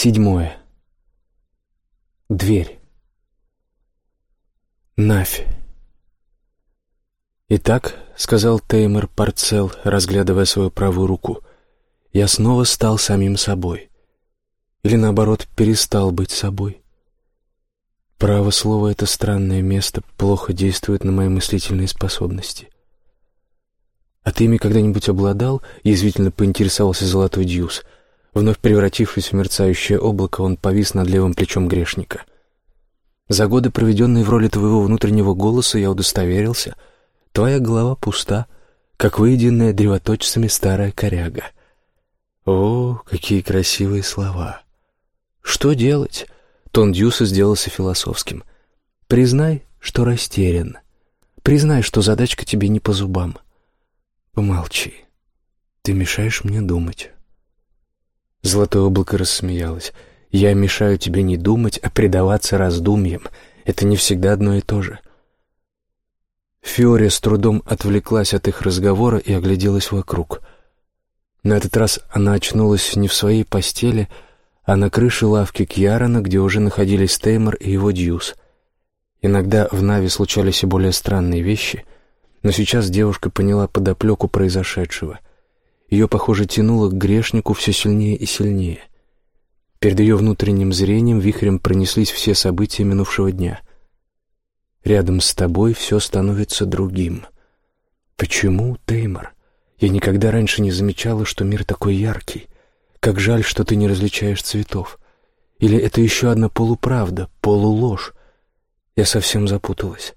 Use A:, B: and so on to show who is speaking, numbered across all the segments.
A: Седьмое. Дверь. Навь. «Итак», — сказал Теймор Парцел, разглядывая свою правую руку, — «я снова стал самим собой. Или, наоборот, перестал быть собой. Право слово — это странное место, плохо действует на мои мыслительные способности». «А ты ими когда-нибудь обладал?» — язвительно поинтересовался Золотой Дьюс — Вновь превратившись в мерцающее облако, он повис над левым плечом грешника. За годы, проведенные в роли твоего внутреннего голоса, я удостоверился. Твоя голова пуста, как выеденная древоточцами старая коряга. О, какие красивые слова! Что делать? Тон Дьюса сделался философским. Признай, что растерян. Признай, что задачка тебе не по зубам. Помолчи. Ты мешаешь мне думать. Золотое облако рассмеялось. «Я мешаю тебе не думать, а предаваться раздумьям. Это не всегда одно и то же». Фиори с трудом отвлеклась от их разговора и огляделась вокруг. На этот раз она очнулась не в своей постели, а на крыше лавки Кьярона, где уже находились Теймор и его Дьюс. Иногда в Нави случались и более странные вещи, но сейчас девушка поняла подоплеку произошедшего — ее, похоже, тянуло к грешнику все сильнее и сильнее. Перед ее внутренним зрением вихрем пронеслись все события минувшего дня. Рядом с тобой все становится другим. Почему, Теймор? Я никогда раньше не замечала, что мир такой яркий. Как жаль, что ты не различаешь цветов. Или это еще одна полуправда, полуложь? Я совсем запуталась.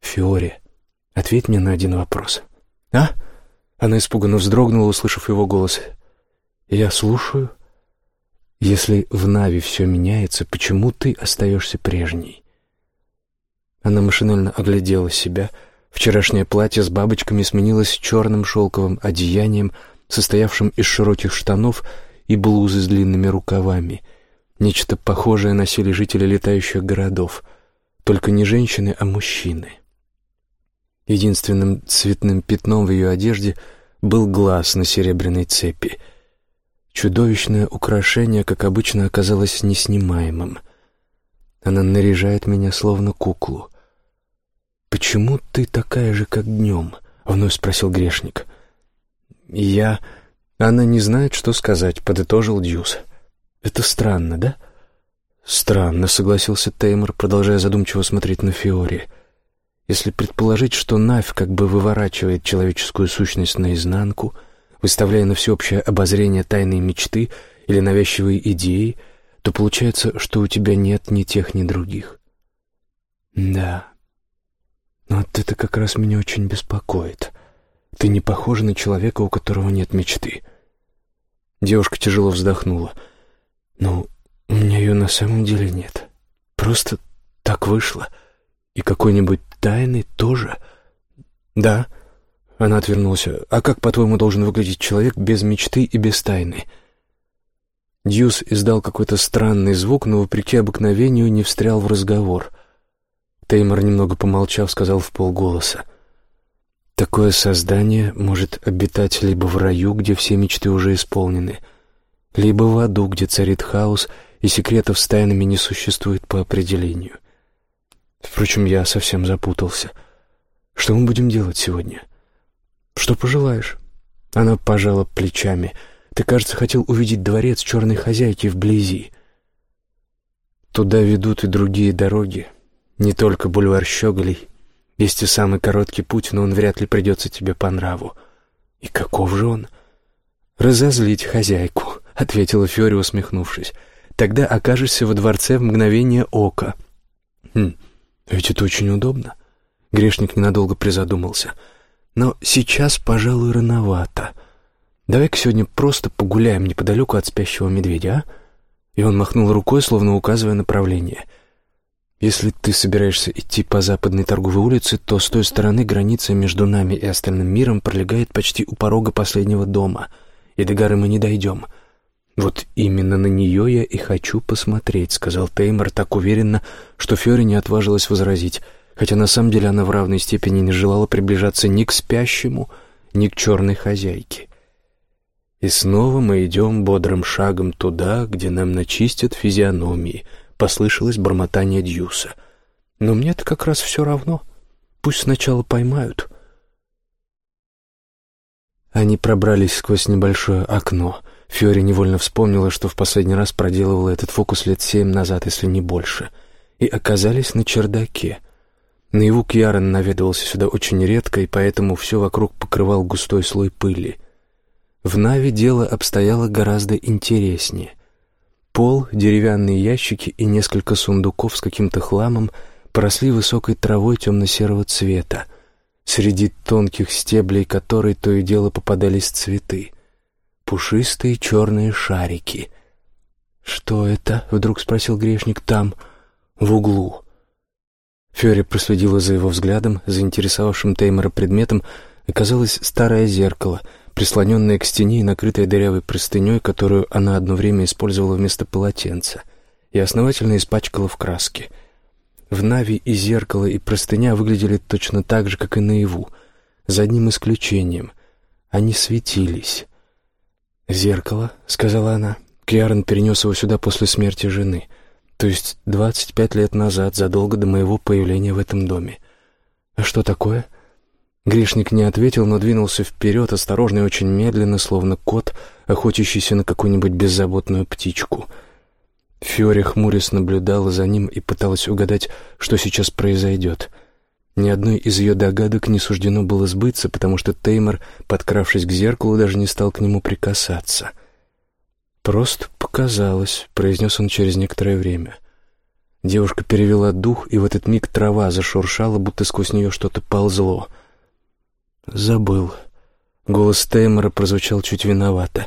A: Фиори, ответь мне на один вопрос. А? Она испуганно вздрогнула, услышав его голос. «Я слушаю. Если в Нави все меняется, почему ты остаешься прежней?» Она машинально оглядела себя. Вчерашнее платье с бабочками сменилось черным шелковым одеянием, состоявшим из широких штанов и блузы с длинными рукавами. Нечто похожее носили жители летающих городов. Только не женщины, а мужчины. Единственным цветным пятном в ее одежде был глаз на серебряной цепи. Чудовищное украшение, как обычно, оказалось неснимаемым. Она наряжает меня словно куклу. «Почему ты такая же, как днем?» — вновь спросил грешник. «Я...» «Она не знает, что сказать», — подытожил Дьюс. «Это странно, да?» «Странно», — согласился Теймор, продолжая задумчиво смотреть на Фиори. «Фиори...» Если предположить, что Навь как бы выворачивает человеческую сущность наизнанку, выставляя на всеобщее обозрение тайные мечты или навязчивые идеи, то получается, что у тебя нет ни тех, ни других. Да. Вот это как раз меня очень беспокоит. Ты не похожа на человека, у которого нет мечты. Девушка тяжело вздохнула. Ну, у меня ее на самом деле нет. Просто так вышло. И какой-нибудь тайны тоже?» «Да». Она отвернулась. «А как, по-твоему, должен выглядеть человек без мечты и без тайны?» Дьюс издал какой-то странный звук, но, вопреки обыкновению, не встрял в разговор. Теймор, немного помолчав, сказал в полголоса. «Такое создание может обитать либо в раю, где все мечты уже исполнены, либо в аду, где царит хаос, и секретов с тайнами не существует по определению. Впрочем, я совсем запутался. Что мы будем делать сегодня? Что пожелаешь? Она пожала плечами. Ты, кажется, хотел увидеть дворец черной хозяйки вблизи. Туда ведут и другие дороги. Не только бульвар Щеголей. Есть и самый короткий путь, но он вряд ли придется тебе по нраву. И каков же он? Разозлить хозяйку, — ответила Фьори, усмехнувшись. Тогда окажешься во дворце в мгновение ока. Хм, ведь это очень удобно. Грешник ненадолго призадумался. Но сейчас, пожалуй, рановато. Давай-ка сегодня просто погуляем неподалеку от спящего медведя, а? И он махнул рукой, словно указывая направление. Если ты собираешься идти по западной торговой улице, то с той стороны граница между нами и остальным миром пролегает почти у порога последнего дома, и до горы мы не дойдем — «Вот именно на нее я и хочу посмотреть», — сказал Теймор так уверенно, что Фьори не отважилась возразить, хотя на самом деле она в равной степени не желала приближаться ни к спящему, ни к черной хозяйке. И снова мы идем бодрым шагом туда, где нам начистят физиономии, послышалось бормотание Дьюса. Но мне-то как раз все равно. Пусть сначала поймают. Они пробрались сквозь небольшое окно. Фьори невольно вспомнила, что в последний раз проделывала этот фокус лет семь назад, если не больше, и оказались на чердаке. Наяву Кьярон наведывался сюда очень редко, и поэтому все вокруг покрывал густой слой пыли. В Нави дело обстояло гораздо интереснее. Пол, деревянные ящики и несколько сундуков с каким-то хламом поросли высокой травой темно-серого цвета среди тонких стеблей которой то и дело попадались цветы. Пушистые черные шарики. «Что это?» — вдруг спросил грешник. «Там, в углу». Фёри проследила за его взглядом, заинтересовавшим Теймора предметом, оказалось старое зеркало, прислоненное к стене и накрытое дырявой простыней, которую она одно время использовала вместо полотенца, и основательно испачкала в краске — в Нави и зеркало, и простыня выглядели точно так же, как и наяву, за одним исключением. Они светились. «Зеркало», — сказала она. Кьярон перенес его сюда после смерти жены, то есть двадцать пять лет назад, задолго до моего появления в этом доме. «А что такое?» Грешник не ответил, но двинулся вперед, осторожно и очень медленно, словно кот, охотящийся на какую-нибудь беззаботную птичку — Фиори хмурясь наблюдала за ним и пыталась угадать, что сейчас произойдет. Ни одной из ее догадок не суждено было сбыться, потому что Теймор, подкравшись к зеркалу, даже не стал к нему прикасаться. «Просто показалось», — произнес он через некоторое время. Девушка перевела дух, и в этот миг трава зашуршала, будто сквозь нее что-то ползло. «Забыл». Голос Теймора прозвучал чуть виновато.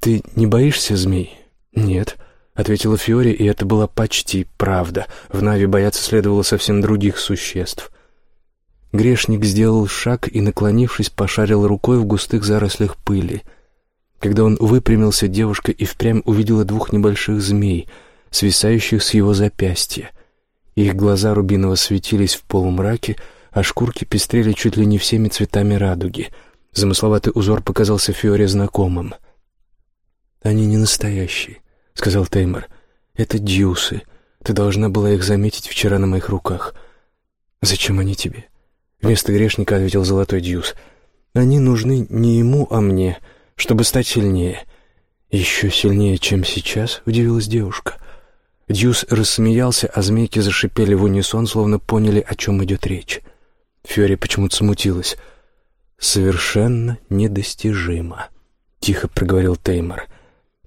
A: «Ты не боишься змей?» «Нет» ответила Фиори, и это была почти правда. В Нави бояться следовало совсем других существ. Грешник сделал шаг и, наклонившись, пошарил рукой в густых зарослях пыли. Когда он выпрямился, девушка и впрямь увидела двух небольших змей, свисающих с его запястья. Их глаза рубиново светились в полумраке, а шкурки пестрели чуть ли не всеми цветами радуги. Замысловатый узор показался Фиоре знакомым. «Они не настоящие», — сказал Теймор. «Это дьюсы. Ты должна была их заметить вчера на моих руках. Зачем они тебе?» Вместо грешника ответил золотой дьюс. «Они нужны не ему, а мне, чтобы стать сильнее». «Еще сильнее, чем сейчас?» — удивилась девушка. Дьюс рассмеялся, а змейки зашипели в унисон, словно поняли, о чем идет речь. Фьори почему-то смутилась. «Совершенно недостижимо», — тихо проговорил Теймор.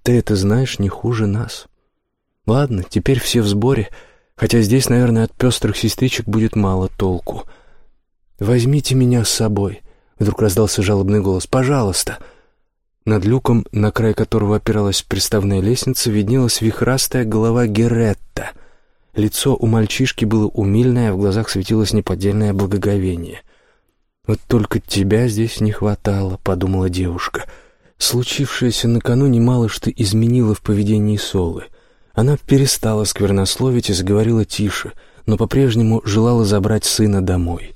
A: Ты это знаешь не хуже нас. Ладно, теперь все в сборе, хотя здесь, наверное, от пестрых сестричек будет мало толку. «Возьмите меня с собой», — вдруг раздался жалобный голос. «Пожалуйста». Над люком, на край которого опиралась приставная лестница, виднелась вихрастая голова Геретта. Лицо у мальчишки было умильное, а в глазах светилось неподдельное благоговение. «Вот только тебя здесь не хватало», — подумала девушка, — Случившееся накануне мало что изменило в поведении Солы. Она перестала сквернословить и заговорила тише, но по-прежнему желала забрать сына домой.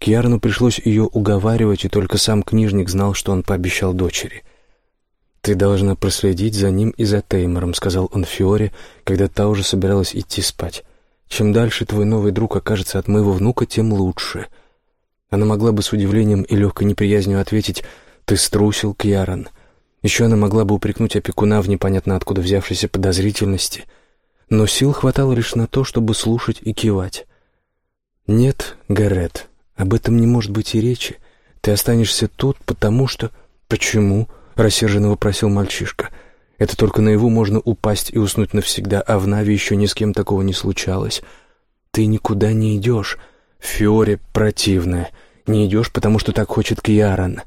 A: Кьярну пришлось ее уговаривать, и только сам книжник знал, что он пообещал дочери. «Ты должна проследить за ним и за Теймором», — сказал он Фиоре, когда та уже собиралась идти спать. «Чем дальше твой новый друг окажется от моего внука, тем лучше». Она могла бы с удивлением и легкой неприязнью ответить «Ты струсил, Кьяран». Еще она могла бы упрекнуть опекуна в непонятно откуда взявшейся подозрительности, но сил хватало лишь на то, чтобы слушать и кивать. «Нет, Гарет, об этом не может быть и речи. Ты останешься тут, потому что...» «Почему?» — рассерженно вопросил мальчишка. «Это только наяву можно упасть и уснуть навсегда, а в Нави еще ни с кем такого не случалось. Ты никуда не идешь. Фиоре противная. Не идешь, потому что так хочет Кьяран».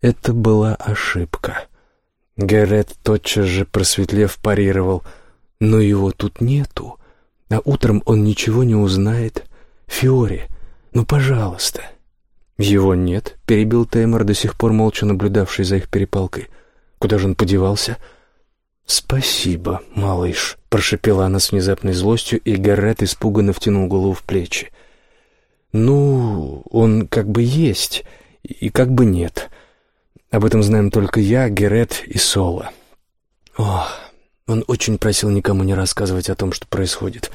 A: Это была ошибка. Гаррет тотчас же просветлев парировал. Но его тут нету. А утром он ничего не узнает. Фиори, ну, пожалуйста. Его нет, перебил Теймор, до сих пор молча наблюдавший за их перепалкой. Куда же он подевался? «Спасибо, малыш», — прошепела она с внезапной злостью, и Гаррет испуганно втянул голову в плечи. «Ну, он как бы есть, и как бы нет. Об этом знаем только я, Герет и Соло. Ох, он очень просил никому не рассказывать о том, что происходит.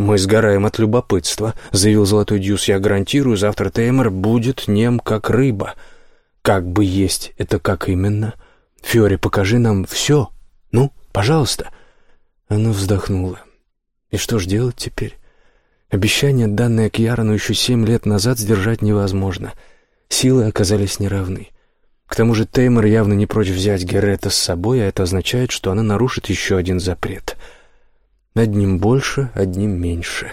A: «Мы сгораем от любопытства», — заявил Золотой Дьюс. «Я гарантирую, завтра Теймор будет нем, как рыба». «Как бы есть, это как именно?» «Фиори, покажи нам все. Ну, пожалуйста». Она вздохнула. «И что ж делать теперь?» Обещание, данное Кьярану еще семь лет назад, сдержать невозможно. Силы оказались неравны. К тому же Теймор явно не прочь взять Герета с собой, а это означает, что она нарушит еще один запрет. Одним больше, одним меньше.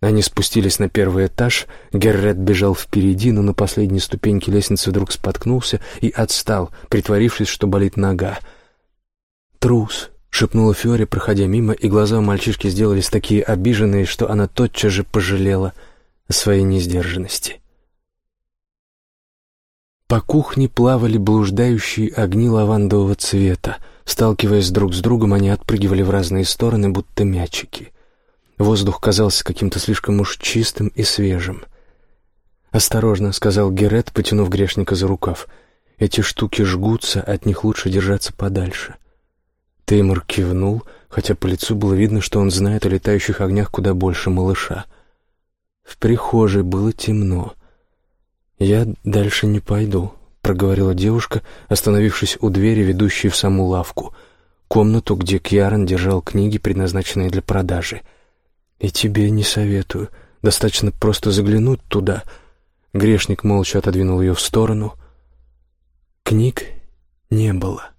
A: Они спустились на первый этаж, Геррет бежал впереди, но на последней ступеньке лестницы вдруг споткнулся и отстал, притворившись, что болит нога. «Трус!» шепнула Фиори, проходя мимо, и глаза у мальчишки сделались такие обиженные, что она тотчас же пожалела о своей несдержанности. По кухне плавали блуждающие огни лавандового цвета. Сталкиваясь друг с другом, они отпрыгивали в разные стороны, будто мячики. Воздух казался каким-то слишком уж чистым и свежим. «Осторожно», — сказал Герет, потянув грешника за рукав. «Эти штуки жгутся, от них лучше держаться подальше». Теймур кивнул, хотя по лицу было видно, что он знает о летающих огнях куда больше малыша. В прихожей было темно. «Я дальше не пойду», — проговорила девушка, остановившись у двери, ведущей в саму лавку, комнату, где Кьярон держал книги, предназначенные для продажи. «И тебе не советую. Достаточно просто заглянуть туда». Грешник молча отодвинул ее в сторону. Книг не было.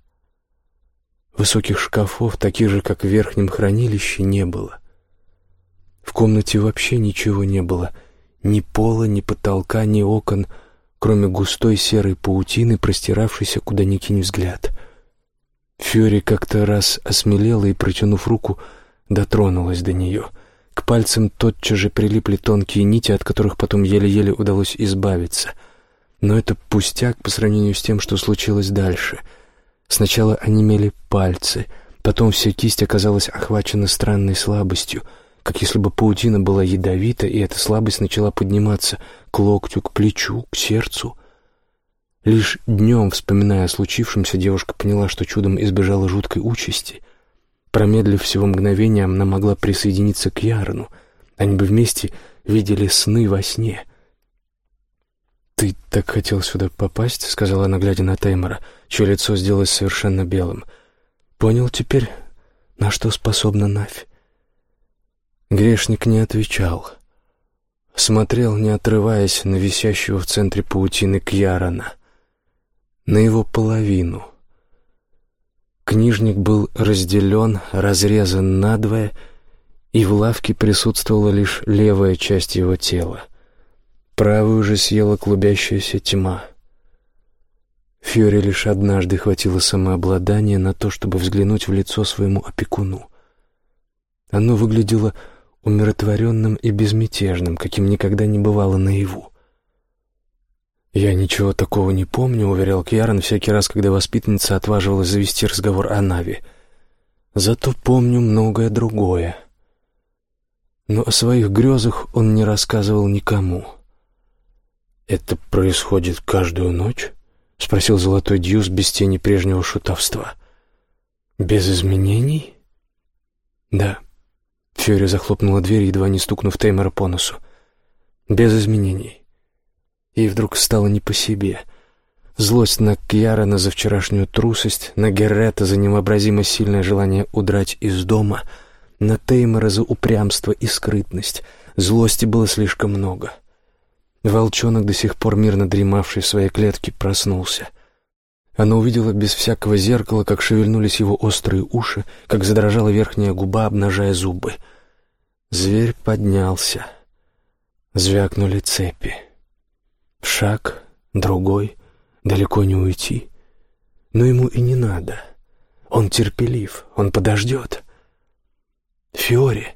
A: Высоких шкафов, таких же, как в верхнем хранилище, не было. В комнате вообще ничего не было. Ни пола, ни потолка, ни окон, кроме густой серой паутины, простиравшейся, куда ни кинь взгляд. Фьори как-то раз осмелела и, протянув руку, дотронулась до нее. К пальцам тотчас же прилипли тонкие нити, от которых потом еле-еле удалось избавиться. Но это пустяк по сравнению с тем, что случилось дальше — Сначала онемели пальцы, потом вся кисть оказалась охвачена странной слабостью, как если бы паутина была ядовита, и эта слабость начала подниматься к локтю, к плечу, к сердцу. Лишь днем, вспоминая о случившемся, девушка поняла, что чудом избежала жуткой участи. Промедлив всего мгновения, она могла присоединиться к Ярну. Они бы вместе видели сны во сне — «Ты так хотел сюда попасть?» — сказала она, глядя на Теймора, чье лицо сделалось совершенно белым. «Понял теперь, на что способна Навь?» Грешник не отвечал. Смотрел, не отрываясь, на висящего в центре паутины Кьярона. На его половину. Книжник был разделен, разрезан надвое, и в лавке присутствовала лишь левая часть его тела — Правую же съела клубящаяся тьма. Фьоре лишь однажды хватило самообладания на то, чтобы взглянуть в лицо своему опекуну. Оно выглядело умиротворенным и безмятежным, каким никогда не бывало наяву. «Я ничего такого не помню», — уверял Кьярон всякий раз, когда воспитанница отваживалась завести разговор о Нави. «Зато помню многое другое». Но о своих грезах он не рассказывал никому. «Это происходит каждую ночь?» — спросил Золотой Дьюс без тени прежнего шутовства. «Без изменений?» «Да». Фьюри захлопнула дверь, едва не стукнув Теймера по носу. «Без изменений». И вдруг стало не по себе. Злость на Кьярона за вчерашнюю трусость, на Геррета за невообразимо сильное желание удрать из дома, на Теймера за упрямство и скрытность. Злости было слишком много. — Волчонок, до сих пор мирно дремавший в своей клетке, проснулся. Она увидела без всякого зеркала, как шевельнулись его острые уши, как задрожала верхняя губа, обнажая зубы. Зверь поднялся. Звякнули цепи. Шаг, другой, далеко не уйти. Но ему и не надо. Он терпелив, он подождет. Фиори.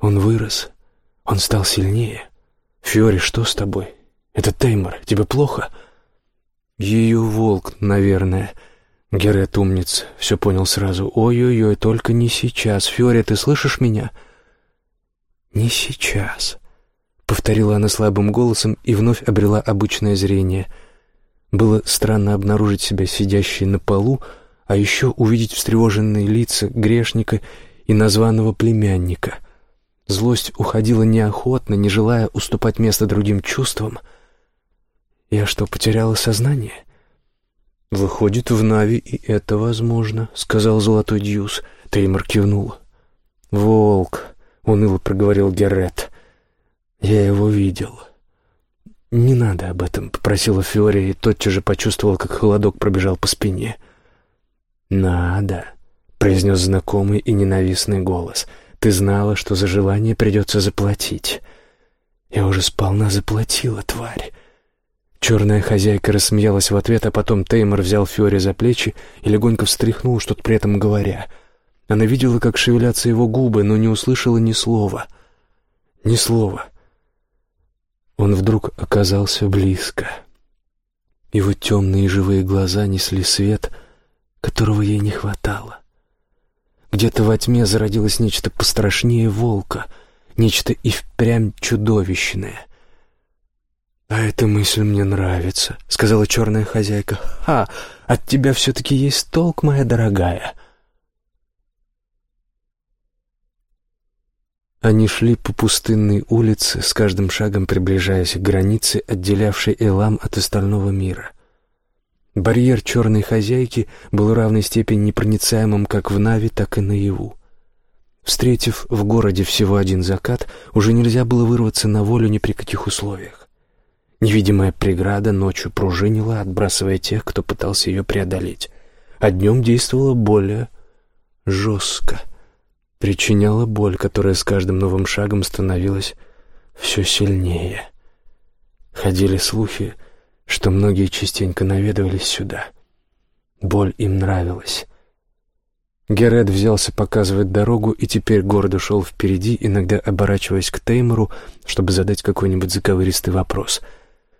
A: Он вырос, он стал сильнее. «Фиори, что с тобой? Это Теймор. Тебе плохо?» «Ее волк, наверное». Герет умница, все понял сразу. «Ой-ой-ой, только не сейчас. Фиори, ты слышишь меня?» «Не сейчас», — повторила она слабым голосом и вновь обрела обычное зрение. Было странно обнаружить себя сидящей на полу, а еще увидеть встревоженные лица грешника и названного племянника. Злость уходила неохотно, не желая уступать место другим чувствам. Я что, потеряла сознание? «Выходит, в Нави и это возможно», — сказал Золотой Дьюс. Теймор кивнул. «Волк», — уныло проговорил Геррет. «Я его видел». «Не надо об этом», — попросила Фиори и тотчас же почувствовал, как холодок пробежал по спине. «Надо», — произнес знакомый и ненавистный голос. «Ты знала, что за желание придется заплатить». «Я уже сполна заплатила, тварь». Черная хозяйка рассмеялась в ответ, а потом Теймор взял Фиори за плечи и легонько встряхнул, что-то при этом говоря. Она видела, как шевелятся его губы, но не услышала ни слова. Ни слова. Он вдруг оказался близко. Его темные живые глаза несли свет, которого ей не хватало. Где-то во тьме зародилось нечто пострашнее волка, нечто и впрямь чудовищное. «А эта мысль мне нравится», — сказала черная хозяйка. «Ха! От тебя все-таки есть толк, моя дорогая». Они шли по пустынной улице, с каждым шагом приближаясь к границе, отделявшей Элам от остального мира. Барьер черной хозяйки был в равной степени непроницаемым как в Нави, так и наяву. Встретив в городе всего один закат, уже нельзя было вырваться на волю ни при каких условиях. Невидимая преграда ночью пружинила, отбрасывая тех, кто пытался ее преодолеть, а днем действовала более жестко, причиняла боль, которая с каждым новым шагом становилась все сильнее. Ходили слухи, что многие частенько наведывались сюда. Боль им нравилась. Герет взялся показывать дорогу и теперь гордо шел впереди, иногда оборачиваясь к Теймору, чтобы задать какой-нибудь заковыристый вопрос —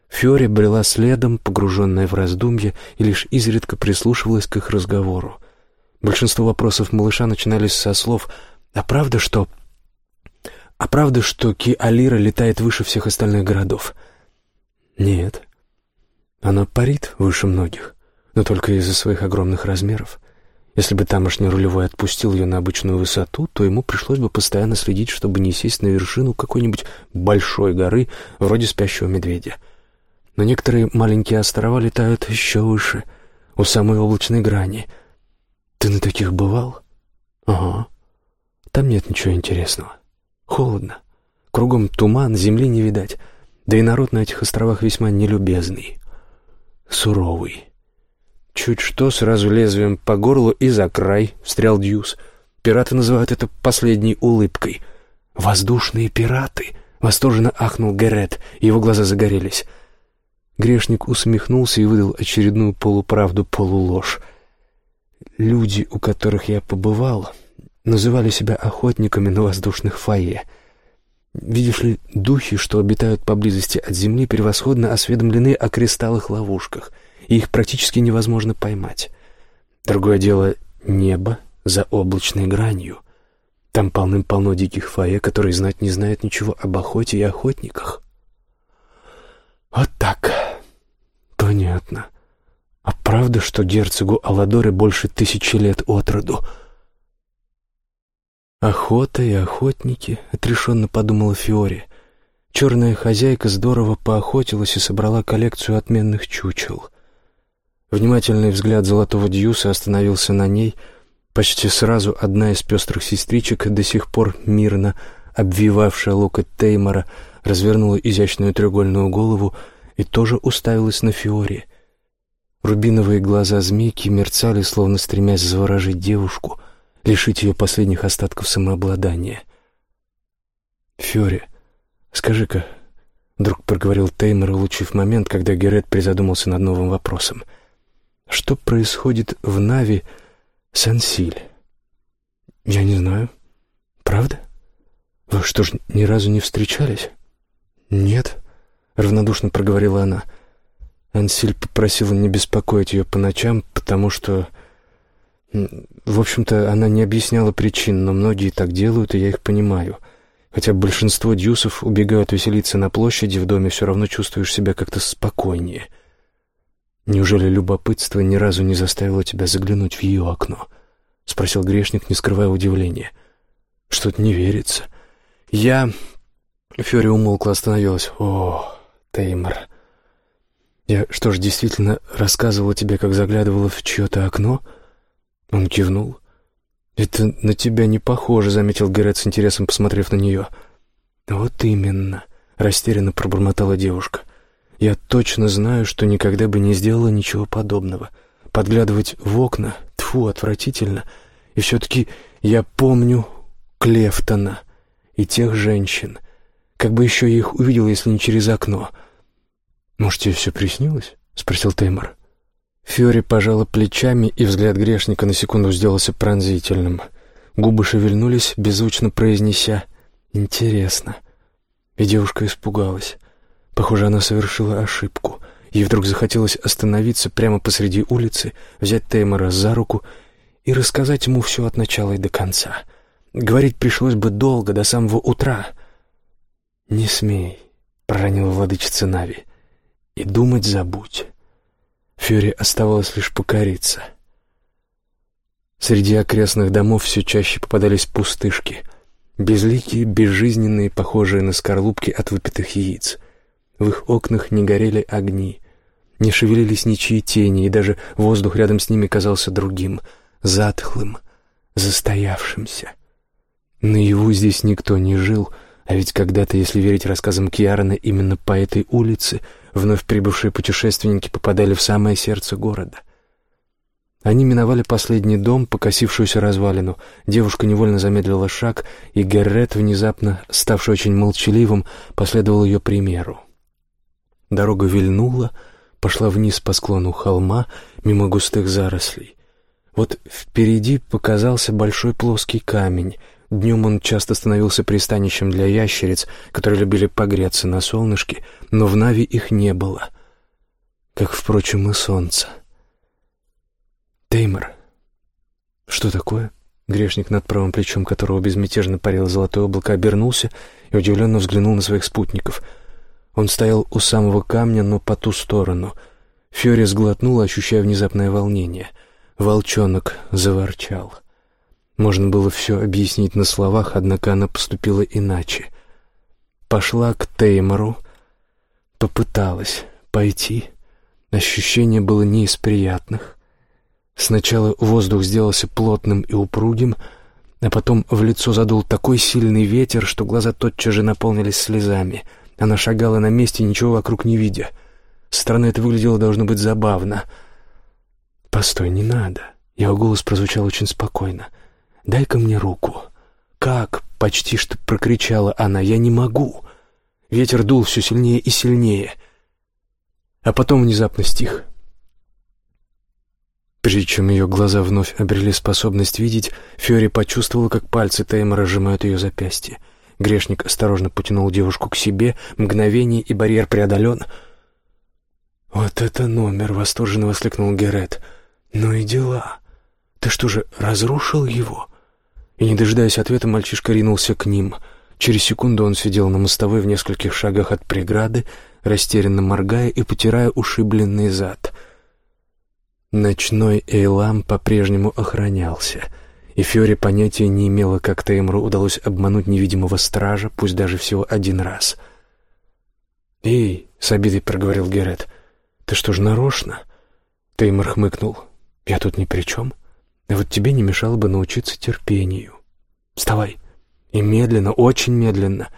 A: Фьори брела следом, погруженная в раздумья, и лишь изредка прислушивалась к их разговору. Большинство вопросов малыша начинались со слов «А правда, что...» «А правда, что Ки-Алира летает выше всех остальных городов?» «Нет. Она парит выше многих, но только из-за своих огромных размеров. Если бы тамошний рулевой отпустил ее на обычную высоту, то ему пришлось бы постоянно следить, чтобы не сесть на вершину какой-нибудь большой горы, вроде спящего медведя». Но некоторые маленькие острова летают еще выше, у самой облачной грани. Ты на таких бывал? Ага. Там нет ничего интересного. Холодно. Кругом туман, земли не видать. Да и народ на этих островах весьма нелюбезный. Суровый. Чуть что, сразу лезвием по горлу и за край, встрял Дьюс. Пираты называют это последней улыбкой. «Воздушные пираты!» — восторженно ахнул Герет, его глаза загорелись. Грешник усмехнулся и выдал очередную полуправду-полуложь. Люди, у которых я побывал, называли себя охотниками на воздушных фойе. Видишь ли, духи, что обитают поблизости от Земли, превосходно осведомлены о кристаллах-ловушках, и их практически невозможно поймать. Другое дело — небо за облачной гранью. Там полным-полно диких фойе, которые знать не знают ничего об охоте и охотниках. Вот так. Понятно. А правда, что герцогу Аладоре больше тысячи лет от роду? Охота и охотники, отрешенно подумала Фиори. Черная хозяйка здорово поохотилась и собрала коллекцию отменных чучел. Внимательный взгляд золотого дьюса остановился на ней. Почти сразу одна из пестрых сестричек, до сих пор мирно обвивавшая локоть Теймора, развернула изящную треугольную голову и тоже уставилась на Фиори. Рубиновые глаза змейки мерцали, словно стремясь заворожить девушку, лишить ее последних остатков самообладания. «Фиори, скажи-ка...» — вдруг проговорил Теймор, улучив момент, когда Герет призадумался над новым вопросом. «Что происходит в Нави Сансиль?» «Я не знаю. Правда? Вы что ж, ни разу не встречались?» «Нет», — равнодушно проговорила она. Ансиль попросила не беспокоить ее по ночам, потому что... В общем-то, она не объясняла причин, но многие так делают, и я их понимаю. Хотя большинство дюсов убегают веселиться на площади, в доме все равно чувствуешь себя как-то спокойнее. «Неужели любопытство ни разу не заставило тебя заглянуть в ее окно?» — спросил грешник, не скрывая удивления. «Что-то не верится. Я...» Фёри умолкла, остановилась. «О, Теймор, я что ж, действительно рассказывала тебе, как заглядывала в чье-то окно?» Он кивнул. «Это на тебя не похоже», — заметил Гэрет с интересом, посмотрев на нее. «Вот именно», — растерянно пробормотала девушка. «Я точно знаю, что никогда бы не сделала ничего подобного. Подглядывать в окна, тфу, отвратительно. И все-таки я помню Клефтона и тех женщин. Как бы еще я их увидел, если не через окно?» «Может, тебе все приснилось?» — спросил Теймор. Фьори пожала плечами, и взгляд грешника на секунду сделался пронзительным. Губы шевельнулись, беззвучно произнеся «Интересно». И девушка испугалась. Похоже, она совершила ошибку. Ей вдруг захотелось остановиться прямо посреди улицы, взять Теймора за руку и рассказать ему все от начала и до конца. Говорить пришлось бы долго, до самого утра. «Не смей», — проронила владычица Нави, — «и думать забудь». Фьюри оставалось лишь покориться. Среди окрестных домов все чаще попадались пустышки. Безликие, безжизненные, похожие на скорлупки от выпитых яиц. В их окнах не горели огни, не шевелились ничьи тени, и даже воздух рядом с ними казался другим, затхлым, застоявшимся. Наяву здесь никто не жил, а ведь когда-то, если верить рассказам Киарона, именно по этой улице — Вновь прибывшие путешественники попадали в самое сердце города. Они миновали последний дом, покосившуюся развалину. Девушка невольно замедлила шаг, и Геррет, внезапно ставший очень молчаливым, последовал ее примеру. Дорога вильнула, пошла вниз по склону холма, мимо густых зарослей. Вот впереди показался большой плоский камень — Днем он часто становился пристанищем для ящериц, которые любили погреться на солнышке, но в Нави их не было, как, впрочем, и солнца. «Теймор, что такое?» Грешник над правым плечом, которого безмятежно парило золотое облако, обернулся и удивленно взглянул на своих спутников. Он стоял у самого камня, но по ту сторону. Фьори сглотнула, ощущая внезапное волнение. Волчонок заворчал. — можно было все объяснить на словах, однако она поступила иначе. Пошла к Теймору, попыталась пойти. Ощущение было не из приятных. Сначала воздух сделался плотным и упругим, а потом в лицо задул такой сильный ветер, что глаза тотчас же наполнились слезами. Она шагала на месте, ничего вокруг не видя. Со стороны это выглядело, должно быть, забавно. «Постой, не надо». Его голос прозвучал очень спокойно. «Дай-ка мне руку». «Как?» — почти что прокричала она. «Я не могу». Ветер дул все сильнее и сильнее. А потом внезапно стих. Прежде чем ее глаза вновь обрели способность видеть, Фьори почувствовала, как пальцы Теймора сжимают ее запястье. Грешник осторожно потянул девушку к себе, мгновение, и барьер преодолен. «Вот это номер!» — восторженно воскликнул Герет. «Ну и дела! Ты что же, разрушил его?» И, не дожидаясь ответа, мальчишка ринулся к ним. Через секунду он сидел на мостовой в нескольких шагах от преграды, растерянно моргая и потирая ушибленный зад. Ночной Эйлам по-прежнему охранялся, и Фьори понятия не имела, как Теймру удалось обмануть невидимого стража, пусть даже всего один раз. «Эй!» — с обидой проговорил Герет. «Ты что ж нарочно?» Теймор хмыкнул. «Я тут ни при чем». А вот тебе не мешало бы научиться терпению. Вставай. И медленно, очень медленно.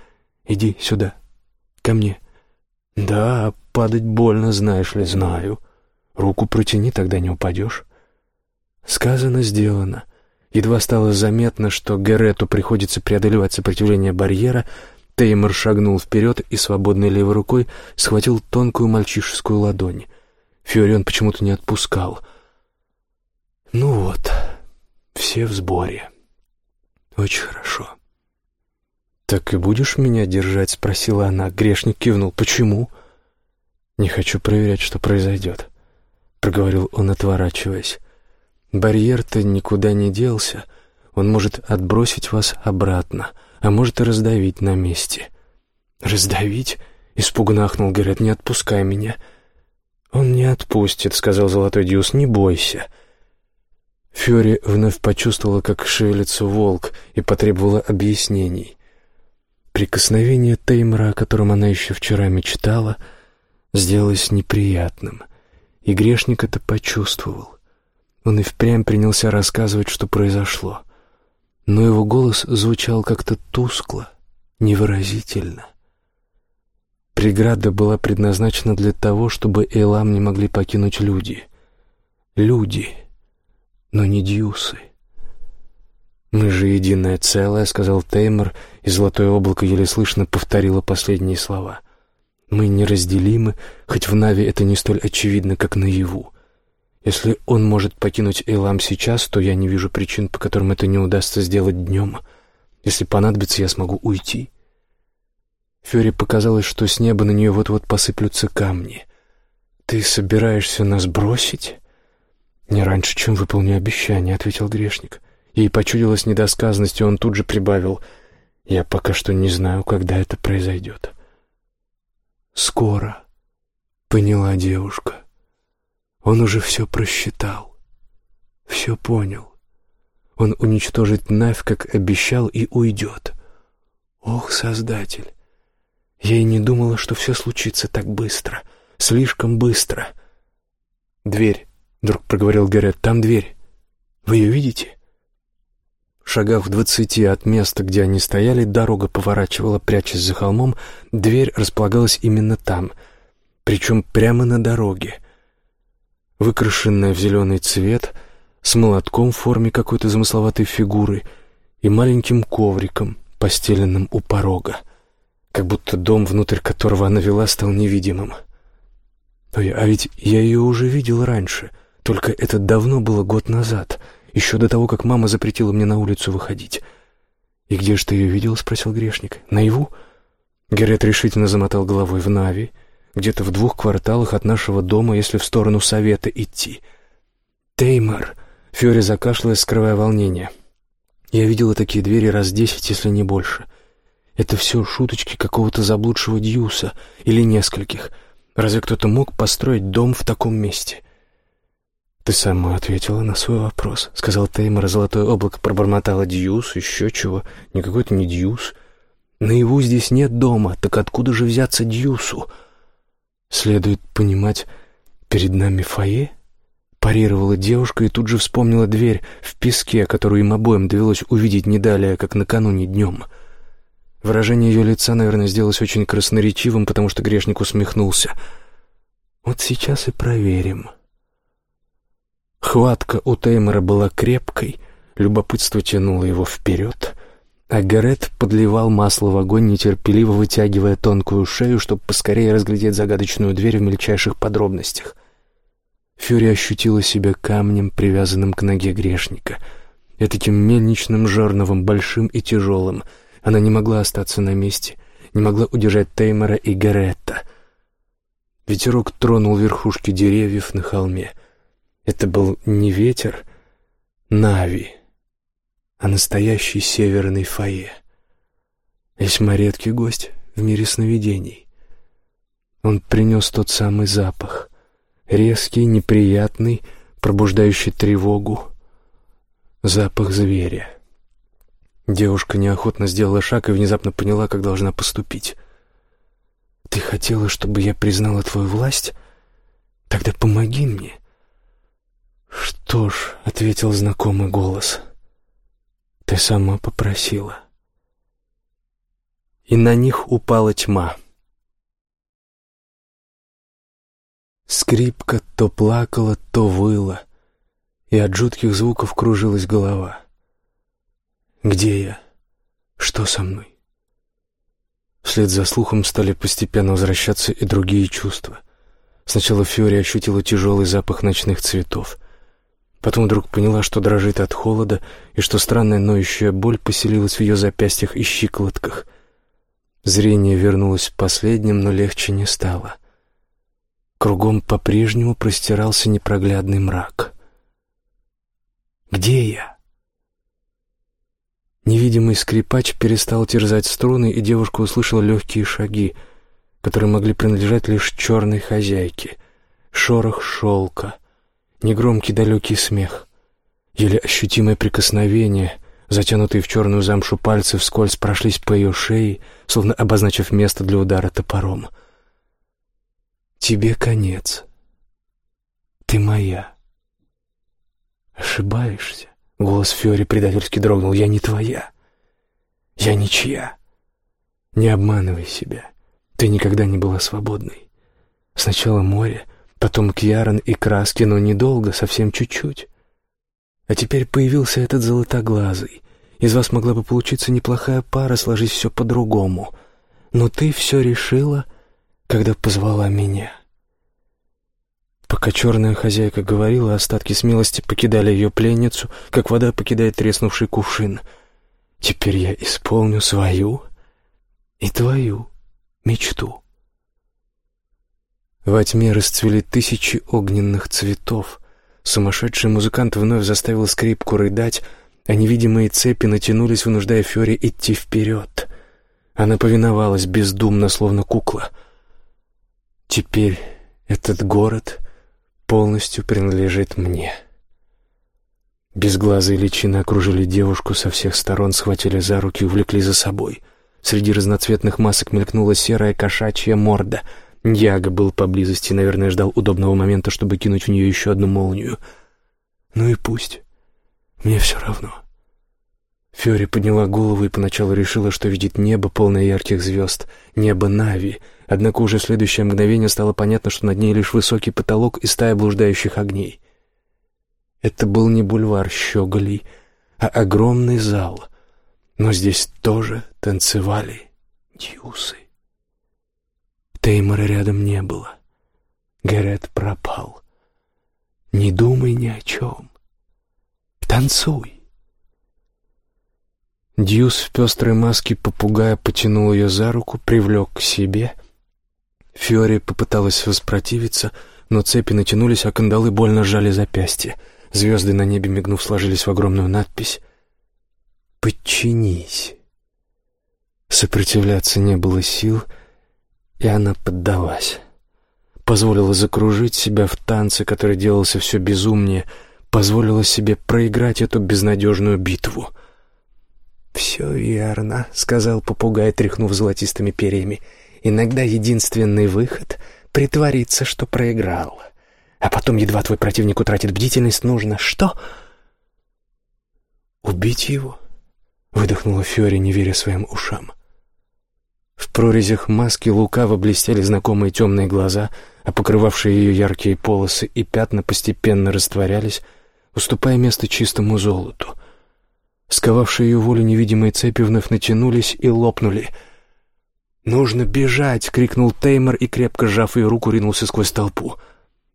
A: Иди сюда. Ко мне. Да, падать больно, знаешь ли, знаю. Руку протяни, тогда не упадешь. Сказано, сделано. Едва стало заметно, что Герету приходится преодолевать сопротивление барьера, Теймор шагнул вперед и свободной левой рукой схватил тонкую мальчишескую ладонь. Фиорион почему-то не отпускал — ну вот, все в сборе. Очень хорошо. Так и будешь меня держать? Спросила она. Грешник кивнул. Почему? Не хочу проверять, что произойдет. Проговорил он, отворачиваясь. Барьер-то никуда не делся. Он может отбросить вас обратно, а может и раздавить на месте. Раздавить? Испуганно ахнул Герет. Не отпускай меня. «Он не отпустит», — сказал Золотой Дьюс, — «не бойся». Фьори вновь почувствовала, как шевелится волк, и потребовала объяснений. Прикосновение Теймора, о котором она еще вчера мечтала, сделалось неприятным, и грешник это почувствовал. Он и впрямь принялся рассказывать, что произошло. Но его голос звучал как-то тускло, невыразительно. Преграда была предназначена для того, чтобы Эйлам не могли покинуть люди. Люди, но не дьюсы. «Мы же единое целое», — сказал Теймор, и золотое облако еле слышно повторило последние слова. «Мы неразделимы, хоть в Нави это не столь очевидно, как наяву. Если он может покинуть Эйлам сейчас, то я не вижу причин, по которым это не удастся сделать днем. Если понадобится, я смогу уйти». Фёре показалось, что с неба на нее вот-вот посыплются камни. «Ты собираешься нас бросить?» «Не раньше, чем выполню обещание», — ответил грешник. Ей почудилась недосказанность, и он тут же прибавил. «Я пока что не знаю, когда это произойдет». «Скоро», — поняла девушка. Он уже все просчитал, все понял. Он уничтожит Навь, как обещал, и уйдет. Ох, Создатель! Я и не думала, что все случится так быстро. Слишком быстро. «Дверь», — вдруг проговорил Гаррет, — «там дверь. Вы ее видите?» шагах в двадцати от места, где они стояли, дорога поворачивала, прячась за холмом, дверь располагалась именно там, причем прямо на дороге. Выкрашенная в зеленый цвет, с молотком в форме какой-то замысловатой фигуры и маленьким ковриком, постеленным у порога как будто дом, внутрь которого она вела, стал невидимым. А ведь я ее уже видел раньше, только это давно было год назад, еще до того, как мама запретила мне на улицу выходить. «И где же ты ее видел?» — спросил грешник. «Наяву?» Герет решительно замотал головой в Нави, где-то в двух кварталах от нашего дома, если в сторону совета идти. «Теймор!» — Фьори закашлялась, скрывая волнение. «Я видела такие двери раз десять, если не больше». Это все шуточки какого-то заблудшего Дьюса или нескольких. Разве кто-то мог построить дом в таком месте? «Ты сама ответила на свой вопрос», — сказал Теймор, золотое облако пробормотало Дьюс, еще чего. Никакой это не Дьюс. Наяву здесь нет дома, так откуда же взяться Дьюсу? Следует понимать, перед нами фойе? Парировала девушка и тут же вспомнила дверь в песке, которую им обоим довелось увидеть не далее, как накануне днем. — Выражение ее лица, наверное, сделалось очень красноречивым, потому что грешник усмехнулся. «Вот сейчас и проверим». Хватка у Теймора была крепкой, любопытство тянуло его вперед, а Гарет подливал масло в огонь, нетерпеливо вытягивая тонкую шею, чтобы поскорее разглядеть загадочную дверь в мельчайших подробностях. Фюри ощутила себя камнем, привязанным к ноге грешника, этаким мельничным жерновом, большим и тяжелым — она не могла остаться на месте, не могла удержать Теймора и Гаретта. Ветерок тронул верхушки деревьев на холме. Это был не ветер, Нави, а настоящий северный фойе. Весьма редкий гость в мире сновидений. Он принес тот самый запах, резкий, неприятный, пробуждающий тревогу, запах зверя. Девушка неохотно сделала шаг и внезапно поняла, как должна поступить. «Ты хотела, чтобы я признала твою власть? Тогда помоги мне». «Что ж», — ответил знакомый голос, — «ты сама попросила». И на них упала тьма. Скрипка то плакала, то выла, и от жутких звуков кружилась голова. Где я? Что со мной? Вслед за слухом стали постепенно возвращаться и другие чувства. Сначала Фьори ощутила тяжелый запах ночных цветов. Потом вдруг поняла, что дрожит от холода, и что странная ноющая боль поселилась в ее запястьях и щиколотках. Зрение вернулось последним, но легче не стало. Кругом по-прежнему простирался непроглядный мрак. «Где я?» Невидимый скрипач перестал терзать струны, и девушка услышала легкие шаги, которые могли принадлежать лишь черной хозяйке. шорох шелка, негромкий далекий смех, еле ощутимое прикосновение, затянутые в черную замшу пальцы вскользь прошлись по ее шее, словно обозначив место для удара топором. «Тебе конец. Ты моя». «Ошибаешься?» — голос Фиори предательски дрогнул. «Я не твоя. Я ничья. Не обманывай себя. Ты никогда не была свободной. Сначала море, потом Кьярон и краски, но недолго, совсем чуть-чуть. А теперь появился этот золотоглазый. Из вас могла бы получиться неплохая пара, сложить все по-другому. Но ты все решила, когда позвала меня. Пока черная хозяйка говорила, остатки смелости покидали ее пленницу, как вода покидает треснувший кувшин. Теперь я исполню свою и твою мечту. Во тьме расцвели тысячи огненных цветов. Сумасшедший музыкант вновь заставил скрипку рыдать, а невидимые цепи натянулись, вынуждая Фёри идти вперед. Она повиновалась бездумно, словно кукла. Теперь этот город полностью принадлежит мне. Безглазые личины окружили девушку со всех сторон, схватили за руки и увлекли за собой. Среди разноцветных масок мелькнула серая кошачья морда. Яга был поблизости, наверное, ждал удобного момента, чтобы кинуть в нее еще одну молнию. Ну и пусть. Мне все равно. Фёри подняла голову и поначалу решила, что видит небо, полное ярких звезд, небо Нави. Однако уже в следующее мгновение стало понятно, что над ней лишь высокий потолок и стая блуждающих огней. Это был не бульвар щеголей, а огромный зал. Но здесь тоже танцевали дьюсы. Теймора рядом не было. Гарет пропал. Не думай ни о чем. Танцуй. Дьюс в пестрой маске попугая потянул ее за руку, привлек к себе. Фиори попыталась воспротивиться, но цепи натянулись, а кандалы больно сжали запястье. Звезды на небе, мигнув, сложились в огромную надпись «Подчинись». Сопротивляться не было сил, и она поддалась. Позволила закружить себя в танце, который делался все безумнее, позволила себе проиграть эту безнадежную битву. «Все верно», — сказал попугай, тряхнув золотистыми перьями. «Иногда единственный выход — притвориться, что проиграл». А потом, едва твой противник утратит бдительность, нужно что? Убить его? Выдохнула Фиори, не веря своим ушам. В прорезях маски лукаво блестели знакомые темные глаза, а покрывавшие ее яркие полосы и пятна постепенно растворялись, уступая место чистому золоту. Сковавшие ее волю невидимые цепи вновь натянулись и лопнули. «Нужно бежать!» — крикнул Теймор и, крепко сжав ее руку, ринулся сквозь толпу —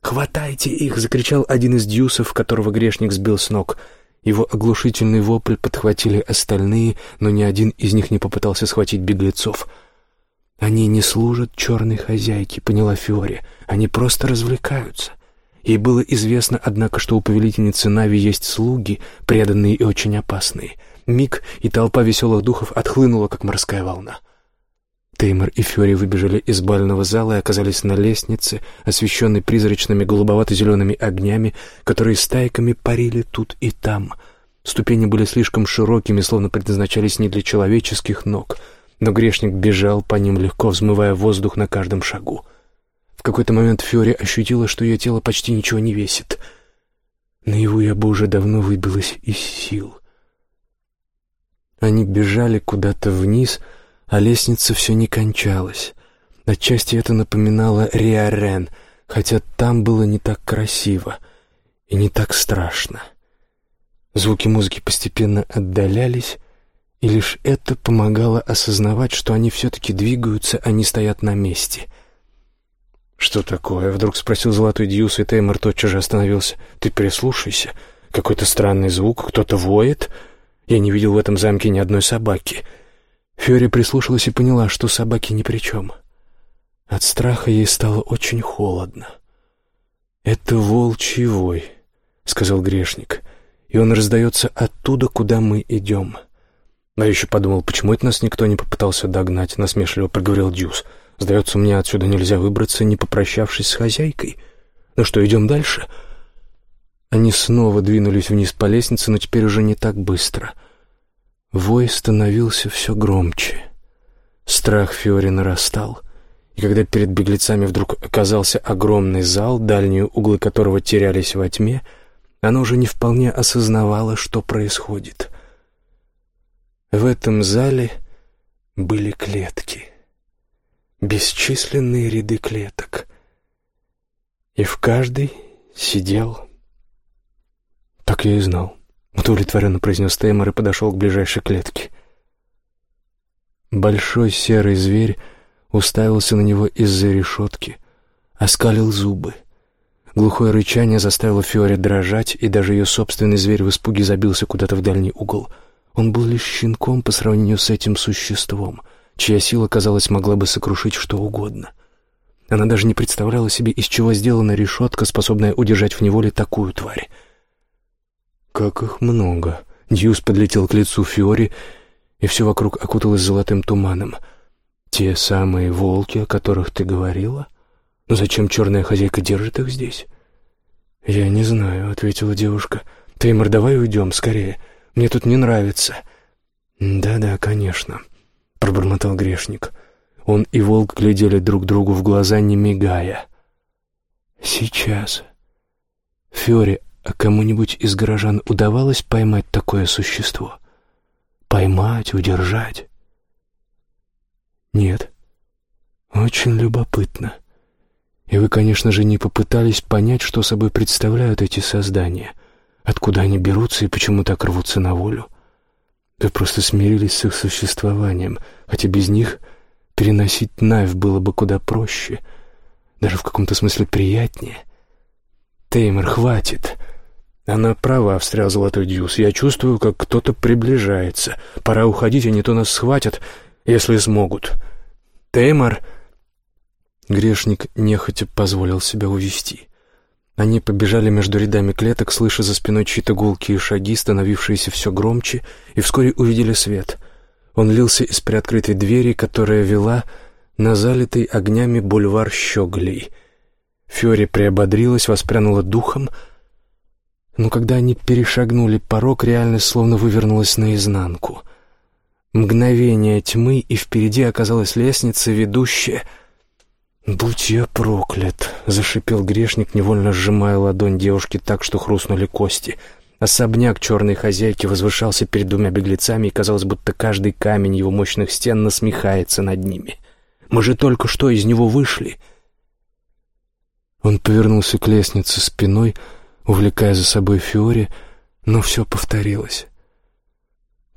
A: «Хватайте их!» — закричал один из дьюсов, которого грешник сбил с ног. Его оглушительный вопль подхватили остальные, но ни один из них не попытался схватить беглецов. «Они не служат черной хозяйке», — поняла Фиори. «Они просто развлекаются». Ей было известно, однако, что у повелительницы Нави есть слуги, преданные и очень опасные. Миг, и толпа веселых духов отхлынула, как морская волна. Теймор и Фьори выбежали из бального зала и оказались на лестнице, освещенной призрачными голубовато-зелеными огнями, которые стайками парили тут и там. Ступени были слишком широкими, словно предназначались не для человеческих ног, но грешник бежал по ним, легко взмывая воздух на каждом шагу. В какой-то момент Фьори ощутила, что ее тело почти ничего не весит. Наяву я бы уже давно выбилась из сил. Они бежали куда-то вниз — а лестница все не кончалась. Отчасти это напоминало Риарен, хотя там было не так красиво и не так страшно. Звуки музыки постепенно отдалялись, и лишь это помогало осознавать, что они все-таки двигаются, а не стоят на месте. «Что такое?» — вдруг спросил Золотой Дьюс, и Теймор тотчас же остановился. «Ты прислушайся. Какой-то странный звук, кто-то воет. Я не видел в этом замке ни одной собаки». Фьори прислушалась и поняла, что собаки ни при чем. От страха ей стало очень холодно. «Это волчий вой», — сказал грешник, — «и он раздается оттуда, куда мы идем». А я еще подумал, почему это нас никто не попытался догнать, — насмешливо проговорил Дьюс. «Сдается мне, отсюда нельзя выбраться, не попрощавшись с хозяйкой». Ну что, идем дальше?» Они снова двинулись вниз по лестнице, но теперь уже не так быстро. Вой становился все громче. Страх Фиори нарастал, и когда перед беглецами вдруг оказался огромный зал, дальние углы которого терялись во тьме, она уже не вполне осознавала, что происходит. В этом зале были клетки. Бесчисленные ряды клеток. И в каждой сидел... «Так я и знал», — удовлетворенно произнес Теймор и подошел к ближайшей клетке. Большой серый зверь уставился на него из-за решетки, оскалил зубы. Глухое рычание заставило Фиоре дрожать, и даже ее собственный зверь в испуге забился куда-то в дальний угол. Он был лишь щенком по сравнению с этим существом, чья сила, казалось, могла бы сокрушить что угодно. Она даже не представляла себе, из чего сделана решетка, способная удержать в неволе такую тварь. «Как их много!» Дьюс подлетел к лицу Фиори, и все вокруг окуталось золотым туманом. «Те самые волки, о которых ты говорила?» «Но зачем черная хозяйка держит их здесь?» «Я не знаю», — ответила девушка. «Теймор, давай уйдем, скорее. Мне тут не нравится». «Да-да, конечно», — пробормотал грешник. Он и волк глядели друг другу в глаза, не мигая. «Сейчас». «Фиори, а кому-нибудь из горожан удавалось поймать такое существо? Поймать, удержать?» «Нет». «Очень любопытно». И вы, конечно же, не попытались понять, что собой представляют эти создания, откуда они берутся и почему так рвутся на волю. Вы просто смирились с их существованием, хотя без них переносить Найв было бы куда проще, даже в каком-то смысле приятнее. Теймер, хватит. Она права, встрял золотой дьюс. Я чувствую, как кто-то приближается. Пора уходить, а не то нас схватят, если смогут. Теймер... Грешник нехотя позволил себя увести. Они побежали между рядами клеток, слыша за спиной чьи-то гулкие шаги, становившиеся все громче, и вскоре увидели свет. Он лился из приоткрытой двери, которая вела на залитый огнями бульвар Щеглей. Фьори приободрилась, воспрянула духом, но когда они перешагнули порог, реальность словно вывернулась наизнанку. Мгновение тьмы, и впереди оказалась лестница, ведущая «Будь я проклят!» — зашипел грешник, невольно сжимая ладонь девушки так, что хрустнули кости. Особняк черной хозяйки возвышался перед двумя беглецами, и казалось, будто каждый камень его мощных стен насмехается над ними. «Мы же только что из него вышли!» Он повернулся к лестнице спиной, увлекая за собой Фиори, но все повторилось.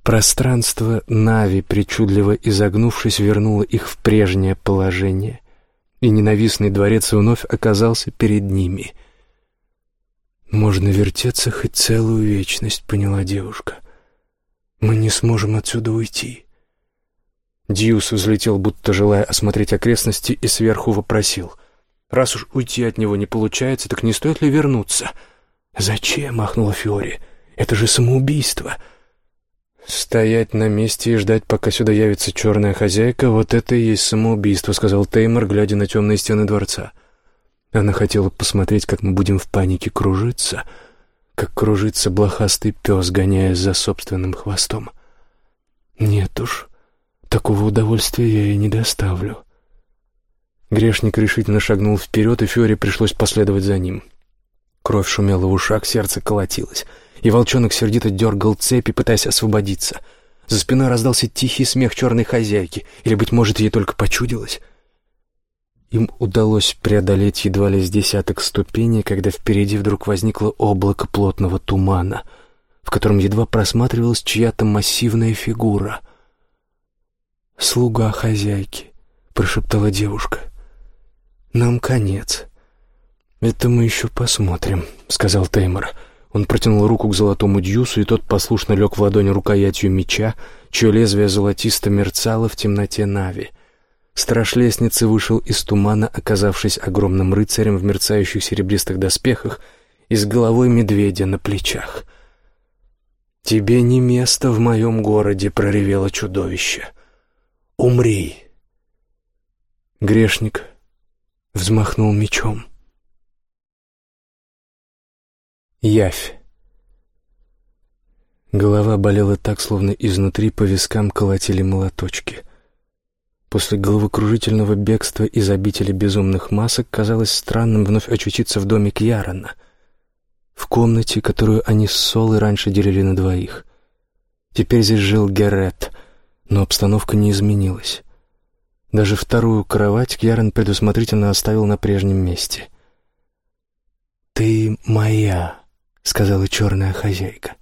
A: Пространство Нави, причудливо изогнувшись, вернуло их в прежнее положение — и ненавистный дворец вновь оказался перед ними. «Можно вертеться хоть целую вечность», — поняла девушка. «Мы не сможем отсюда уйти». Дьюс взлетел, будто желая осмотреть окрестности, и сверху вопросил. «Раз уж уйти от него не получается, так не стоит ли вернуться?» «Зачем?» — махнула Фиори. «Это же самоубийство!» «Стоять на месте и ждать, пока сюда явится черная хозяйка, вот это и есть самоубийство», — сказал Теймор, глядя на темные стены дворца. Она хотела посмотреть, как мы будем в панике кружиться, как кружится блохастый пес, гоняясь за собственным хвостом. «Нет уж, такого удовольствия я ей не доставлю». Грешник решительно шагнул вперед, и Фиоре пришлось последовать за ним. Кровь шумела в ушах, сердце колотилось — и волчонок сердито дергал цепи, пытаясь освободиться. За спиной раздался тихий смех черной хозяйки, или, быть может, ей только почудилось. Им удалось преодолеть едва ли с десяток ступеней, когда впереди вдруг возникло облако плотного тумана, в котором едва просматривалась чья-то массивная фигура. «Слуга хозяйки», — прошептала девушка. «Нам конец». «Это мы еще посмотрим», — сказал Теймор. «Теймор». Он протянул руку к золотому дьюсу, и тот послушно лег в ладонь рукоятью меча, чье лезвие золотисто мерцало в темноте Нави. Страж лестницы вышел из тумана, оказавшись огромным рыцарем в мерцающих серебристых доспехах и с головой медведя на плечах. «Тебе не место в моем городе», — проревело чудовище. «Умри!» Грешник взмахнул мечом. Явь. Голова болела так, словно изнутри по вискам колотили молоточки. После головокружительного бегства из обители безумных масок казалось странным вновь очутиться в доме Кьярона, в комнате, которую они с Солой раньше делили на двоих. Теперь здесь жил Герет, но обстановка не изменилась. Даже вторую кровать Кьярон предусмотрительно оставил на прежнем месте. «Ты моя», — сказала черная хозяйка.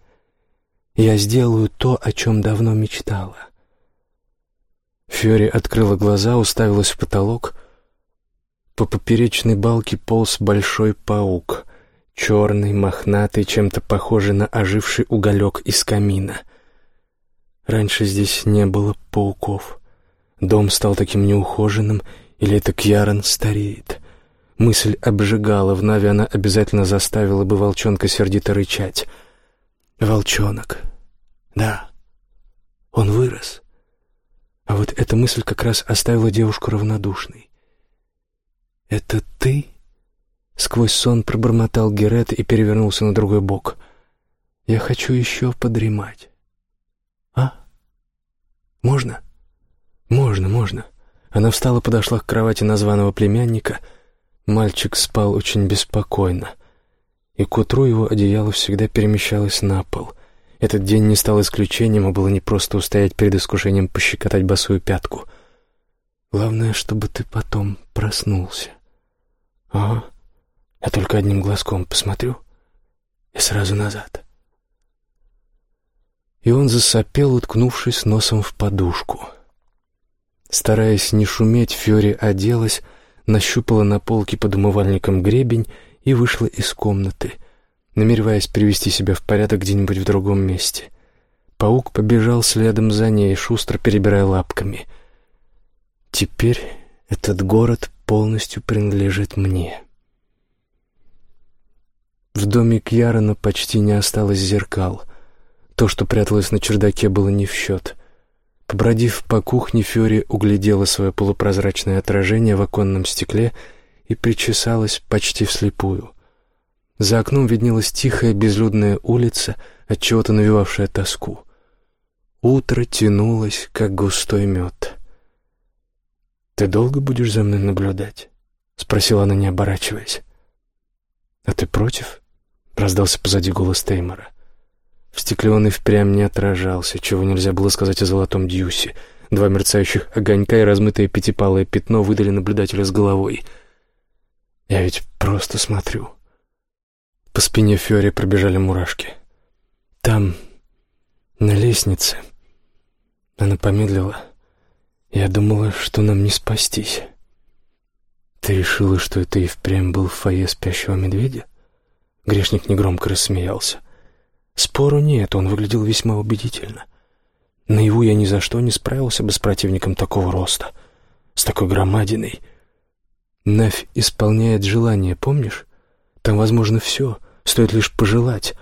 A: «Я сделаю то, о чем давно мечтала». Фьори открыла глаза, уставилась в потолок. По поперечной балке полз большой паук, черный, мохнатый, чем-то похожий на оживший уголек из камина. Раньше здесь не было пауков. Дом стал таким неухоженным, или это Кьярон стареет? Мысль обжигала, в Нави она обязательно заставила бы волчонка сердито рычать. Волчонок. Да, он вырос. А вот эта мысль как раз оставила девушку равнодушной. «Это ты?» Сквозь сон пробормотал Герет и перевернулся на другой бок. «Я хочу еще подремать». «А? Можно?» «Можно, можно». Она встала, подошла к кровати названного племянника. Мальчик спал очень беспокойно. И к утру его одеяло всегда перемещалось на пол. Этот день не стал исключением, а было не просто устоять перед искушением пощекотать босую пятку. Главное, чтобы ты потом проснулся. Ага. Я только одним глазком посмотрю и сразу назад. И он засопел, уткнувшись носом в подушку. Стараясь не шуметь, Фьори оделась, нащупала на полке под умывальником гребень и вышла из комнаты, намереваясь привести себя в порядок где-нибудь в другом месте. Паук побежал следом за ней, шустро перебирая лапками. «Теперь этот город полностью принадлежит мне». В доме Кьярона почти не осталось зеркал. То, что пряталось на чердаке, было не в счет — Побродив по кухне, Фьори углядела свое полупрозрачное отражение в оконном стекле и причесалась почти вслепую. За окном виднелась тихая безлюдная улица, от чего то навевавшая тоску. Утро тянулось, как густой мед. «Ты долго будешь за мной наблюдать?» — спросила она, не оборачиваясь. «А ты против?» — раздался позади голос Теймора. В стекле он и впрямь не отражался, чего нельзя было сказать о золотом дьюсе. Два мерцающих огонька и размытое пятипалое пятно выдали наблюдателя с головой. «Я ведь просто смотрю». По спине Фьори пробежали мурашки. «Там, на лестнице...» Она помедлила. «Я думала, что нам не спастись». «Ты решила, что это и впрямь был в фойе спящего медведя?» Грешник негромко рассмеялся. Спору нет, он выглядел весьма убедительно. Наяву я ни за что не справился бы с противником такого роста, с такой громадиной. Навь исполняет желание, помнишь? Там возможно все, стоит лишь пожелать.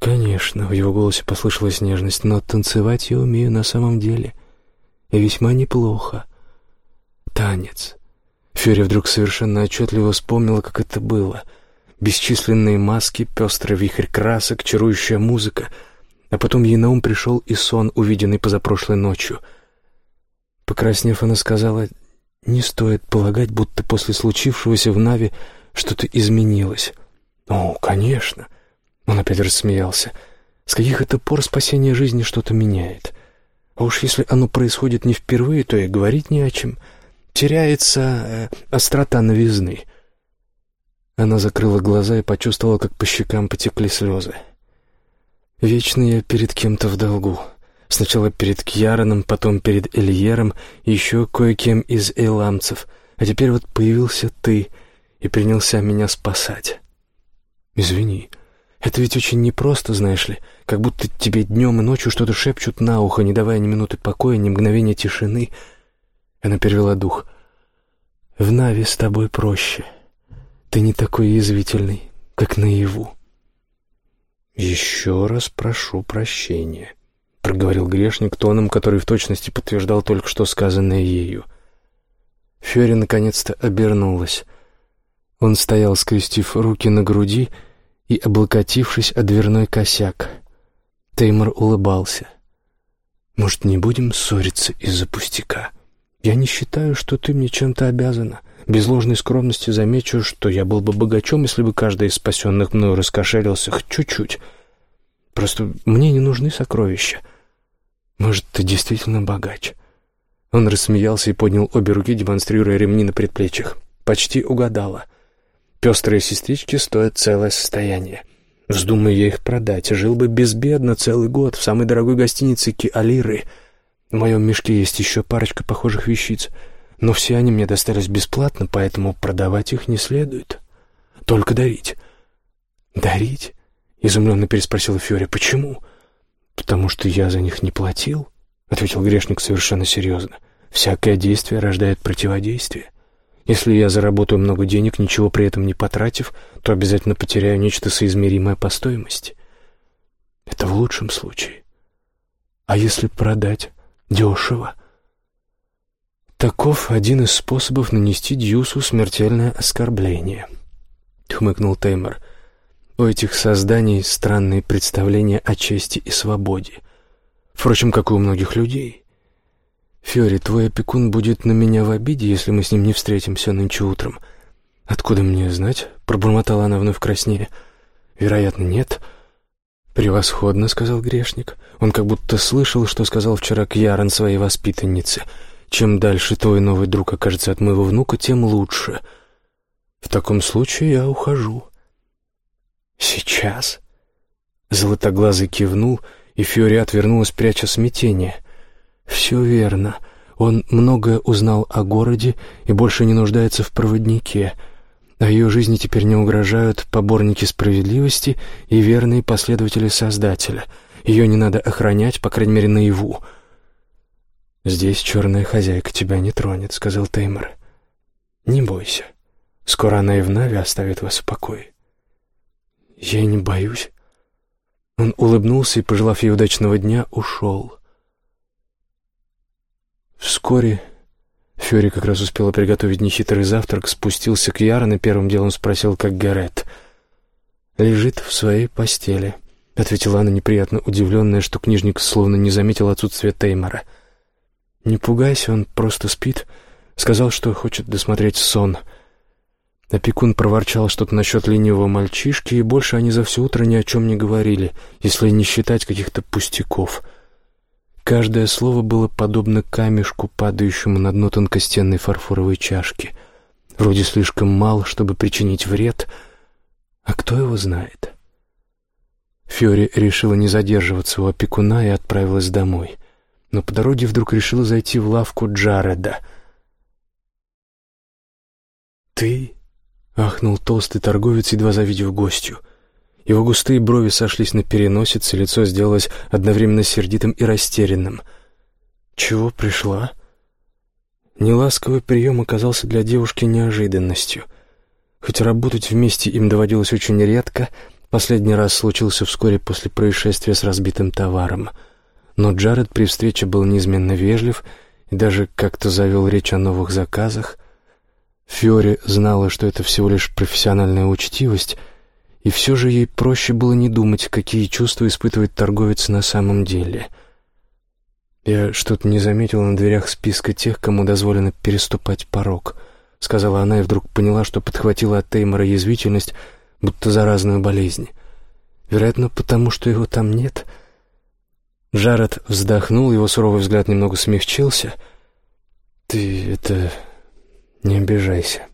A: Конечно, в его голосе послышалась нежность, но танцевать я умею на самом деле. И весьма неплохо. Танец. Ферри вдруг совершенно отчетливо вспомнила, как это было — бесчисленные маски, пестрый вихрь красок, чарующая музыка. А потом ей на ум пришел и сон, увиденный позапрошлой ночью. Покраснев, она сказала, «Не стоит полагать, будто после случившегося в Нави что-то изменилось». «О, конечно!» Он опять рассмеялся. «С каких это пор спасение жизни что-то меняет? А уж если оно происходит не впервые, то и говорить не о чем. Теряется э, острота новизны». Она закрыла глаза и почувствовала, как по щекам потекли слезы. Вечно я перед кем-то в долгу. Сначала перед Кьяроном, потом перед Эльером, еще кое-кем из эйламцев. А теперь вот появился ты и принялся меня спасать. Извини, это ведь очень непросто, знаешь ли, как будто тебе днем и ночью что-то шепчут на ухо, не давая ни минуты покоя, ни мгновения тишины. Она перевела дух. В Нави с тобой проще. — ты не такой язвительный, как наяву. «Еще раз прошу прощения», — проговорил грешник тоном, который в точности подтверждал только что сказанное ею. Фёри наконец-то обернулась. Он стоял, скрестив руки на груди, и облокотившись о дверной косяк. Теймор улыбался. «Может, не будем ссориться из-за пустяка? Я не считаю, что ты мне чем-то обязана. Без ложной скромности замечу, что я был бы богачом, если бы каждый из спасенных мною раскошелился хоть чуть-чуть. Просто мне не нужны сокровища. Может, ты действительно богач?» Он рассмеялся и поднял обе руки, демонстрируя ремни на предплечьях. Почти угадала. Пестрые сестрички стоят целое состояние. Вздумай я их продать, жил бы безбедно целый год в самой дорогой гостинице Киалиры. В моем мешке есть еще парочка похожих вещиц, но все они мне достались бесплатно, поэтому продавать их не следует. Только дарить. «Дарить?» — изумленно переспросила Фьори. «Почему?» «Потому что я за них не платил», — ответил грешник совершенно серьезно. «Всякое действие рождает противодействие. Если я заработаю много денег, ничего при этом не потратив, то обязательно потеряю нечто соизмеримое по стоимости. Это в лучшем случае. А если продать дешево? Таков один из способов нанести Дьюсу смертельное оскорбление, — хмыкнул Теймор. У этих созданий странные представления о чести и свободе. Впрочем, как и у многих людей. «Фиори, твой опекун будет на меня в обиде, если мы с ним не встретимся нынче утром». «Откуда мне знать?» — пробормотала она вновь краснее. «Вероятно, нет». «Превосходно», — сказал грешник. Он как будто слышал, что сказал вчера Кьярон своей воспитаннице. «Чем дальше твой новый друг окажется от моего внука, тем лучше». «В таком случае я ухожу». «Сейчас?» Золотоглазый кивнул, и Фиори отвернулась, пряча смятение — «Все верно. Он многое узнал о городе и больше не нуждается в проводнике. А ее жизни теперь не угрожают поборники справедливости и верные последователи Создателя. Ее не надо охранять, по крайней мере, наяву». «Здесь черная хозяйка тебя не тронет», — сказал Теймор. «Не бойся. Скоро она и вновь оставит вас в покое». «Я не боюсь». Он улыбнулся и, пожелав ей удачного дня, ушел. Вскоре Фьори как раз успела приготовить нехитрый завтрак, спустился к Ярон и первым делом спросил, как Гарет. «Лежит в своей постели», — ответила она, неприятно удивленная, что книжник словно не заметил отсутствия Теймора. «Не пугайся, он просто спит. Сказал, что хочет досмотреть сон». Опекун проворчал что-то насчет ленивого мальчишки, и больше они за все утро ни о чем не говорили, если не считать каких-то пустяков — Каждое слово было подобно камешку, падающему на дно тонкостенной фарфоровой чашки. Вроде слишком мало, чтобы причинить вред, а кто его знает? Фьори решила не задерживаться у опекуна и отправилась домой. Но по дороге вдруг решила зайти в лавку Джареда. «Ты?» — ахнул толстый торговец, едва завидев гостью — его густые брови сошлись на переносице, лицо сделалось одновременно сердитым и растерянным. «Чего пришла?» Неласковый прием оказался для девушки неожиданностью. Хоть работать вместе им доводилось очень редко, последний раз случился вскоре после происшествия с разбитым товаром. Но Джаред при встрече был неизменно вежлив и даже как-то завел речь о новых заказах. Фиори знала, что это всего лишь профессиональная учтивость — и все же ей проще было не думать, какие чувства испытывает торговец на самом деле. «Я что-то не заметила на дверях списка тех, кому дозволено переступать порог», — сказала она и вдруг поняла, что подхватила от Теймора язвительность, будто заразную болезнь. «Вероятно, потому что его там нет». Джаред вздохнул, его суровый взгляд немного смягчился. «Ты это... не обижайся».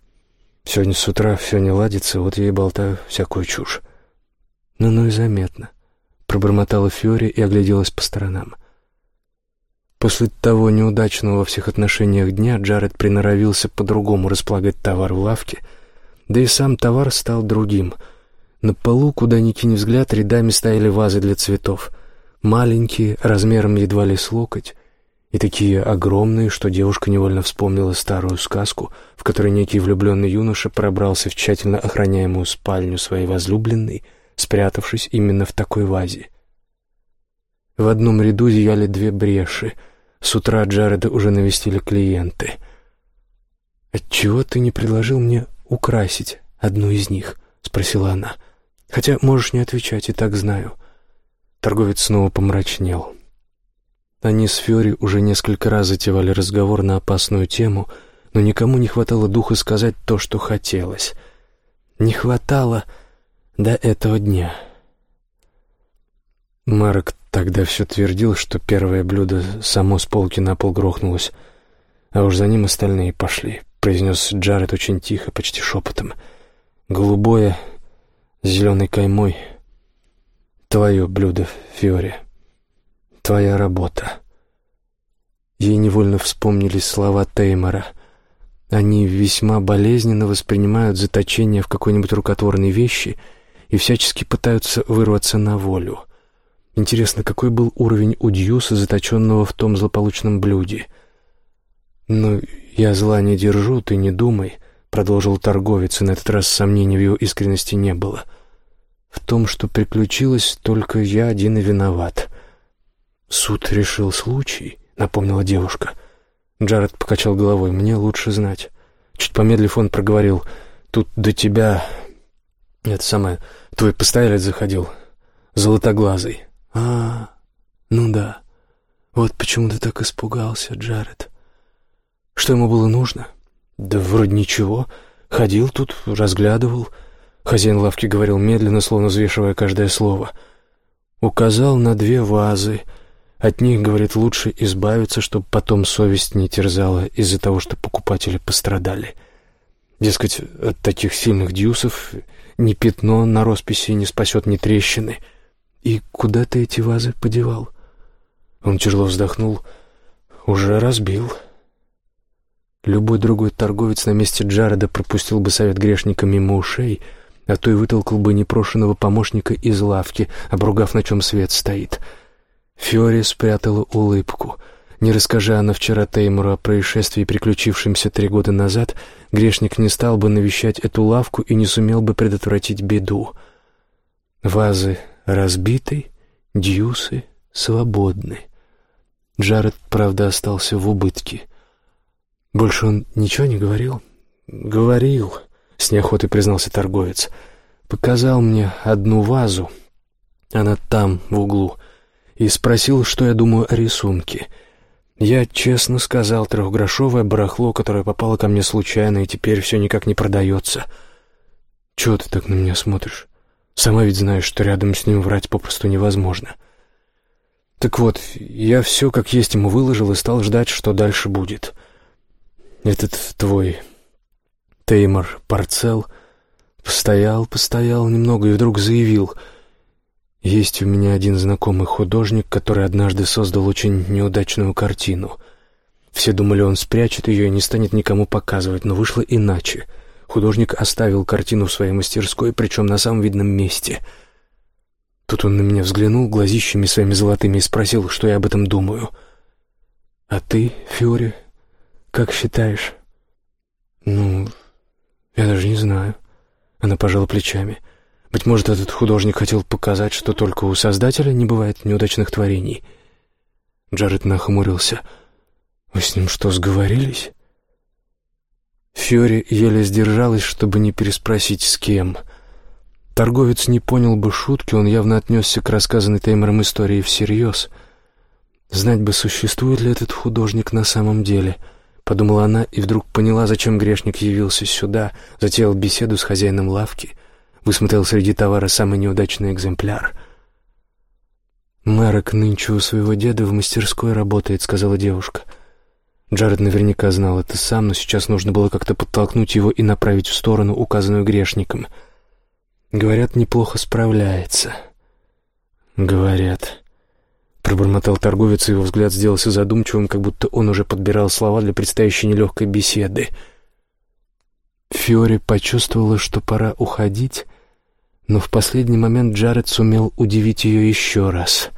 A: Сегодня с утра все не ладится, вот я и болтаю всякую чушь. Ну-ну и заметно. Пробормотала Фиори и огляделась по сторонам. После того неудачного во всех отношениях дня Джаред приноровился по-другому располагать товар в лавке, да и сам товар стал другим. На полу, куда ни кинь взгляд, рядами стояли вазы для цветов. Маленькие, размером едва ли с локоть, и такие огромные, что девушка невольно вспомнила старую сказку, в которой некий влюбленный юноша пробрался в тщательно охраняемую спальню своей возлюбленной, спрятавшись именно в такой вазе. В одном ряду зияли две бреши. С утра Джареда уже навестили клиенты. «Отчего ты не предложил мне украсить одну из них?» — спросила она. Хотя можешь не отвечать, и так знаю». Торговец снова помрачнел. Они с Фьори уже несколько раз затевали разговор на опасную тему, но никому не хватало духа сказать то, что хотелось. Не хватало до этого дня. Марк тогда все твердил, что первое блюдо само с полки на пол грохнулось, а уж за ним остальные пошли, произнес Джаред очень тихо, почти шепотом. Голубое, с зеленой каймой. Твое блюдо, Фиоре. Твоя работа. Ей невольно вспомнились слова Теймора. Они весьма болезненно воспринимают заточение в какой-нибудь рукотворной вещи и всячески пытаются вырваться на волю. Интересно, какой был уровень у Дьюса, заточенного в том злополучном блюде? «Ну, я зла не держу, ты не думай», — продолжил торговец, и на этот раз сомнений в его искренности не было. «В том, что приключилось, только я один и виноват». «Суд решил случай», — напомнила девушка. Джаред покачал головой. «Мне лучше знать». Чуть помедлив, он проговорил. «Тут до тебя...» «Это самое... Твой постоялец заходил. Золотоглазый». «А, ну да. Вот почему ты так испугался, Джаред. Что ему было нужно?» «Да вроде ничего. Ходил тут, разглядывал». Хозяин лавки говорил медленно, словно взвешивая каждое слово. «Указал на две вазы. От них, говорит, лучше избавиться, чтобы потом совесть не терзала из-за того, что покупатели пострадали. Дескать, от таких сильных дьюсов ни пятно на росписи не спасет ни трещины». «И куда ты эти вазы подевал?» Он тяжело вздохнул. «Уже разбил». Любой другой торговец на месте Джареда пропустил бы совет грешника мимо ушей, а то и вытолкал бы непрошенного помощника из лавки, обругав, на чем свет стоит. Фиори спрятала улыбку. Не расскажи она вчера Теймуру о происшествии, приключившемся три года назад, грешник не стал бы навещать эту лавку и не сумел бы предотвратить беду. Вазы разбиты, дьюсы свободны. Джаред, правда, остался в убытке. Больше он ничего не говорил? Говорил, с неохотой признался торговец. Показал мне одну вазу, она там, в углу, и спросил, что я думаю о рисунке. Я честно сказал, трехгрошовое барахло, которое попало ко мне случайно и теперь все никак не продается. Чего ты так на меня смотришь? Сама ведь знаешь, что рядом с ним врать попросту невозможно. Так вот, я все как есть ему выложил и стал ждать, что дальше будет. Этот твой Теймор Парцел постоял, постоял немного и вдруг заявил. Есть у меня один знакомый художник, который однажды создал очень неудачную картину. Все думали, он спрячет ее и не станет никому показывать, но вышло иначе — Художник оставил картину в своей мастерской, причем на самом видном месте. Тут он на меня взглянул глазищами своими золотыми и спросил, что я об этом думаю. «А ты, Фиори, как считаешь?» «Ну, я даже не знаю». Она пожала плечами. «Быть может, этот художник хотел показать, что только у Создателя не бывает неудачных творений». Джаред нахмурился. «Вы с ним что, сговорились?» Фьори еле сдержалась, чтобы не переспросить, с кем. Торговец не понял бы шутки, он явно отнесся к рассказанной Теймером истории всерьез. Знать бы, существует ли этот художник на самом деле. Подумала она и вдруг поняла, зачем грешник явился сюда, затеял беседу с хозяином лавки, высмотрел среди товара самый неудачный экземпляр. «Мэрок нынче у своего деда в мастерской работает», — сказала девушка. — Джаред наверняка знал это сам, но сейчас нужно было как-то подтолкнуть его и направить в сторону, указанную грешником. Говорят, неплохо справляется. Говорят. Пробормотал торговец, и его взгляд сделался задумчивым, как будто он уже подбирал слова для предстоящей нелегкой беседы. Фиори почувствовала, что пора уходить, но в последний момент Джаред сумел удивить ее еще раз.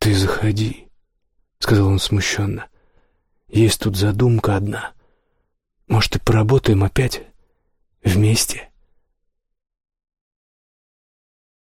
A: «Ты заходи», — сказал он смущенно. «Есть тут задумка одна. Может, и поработаем опять вместе?»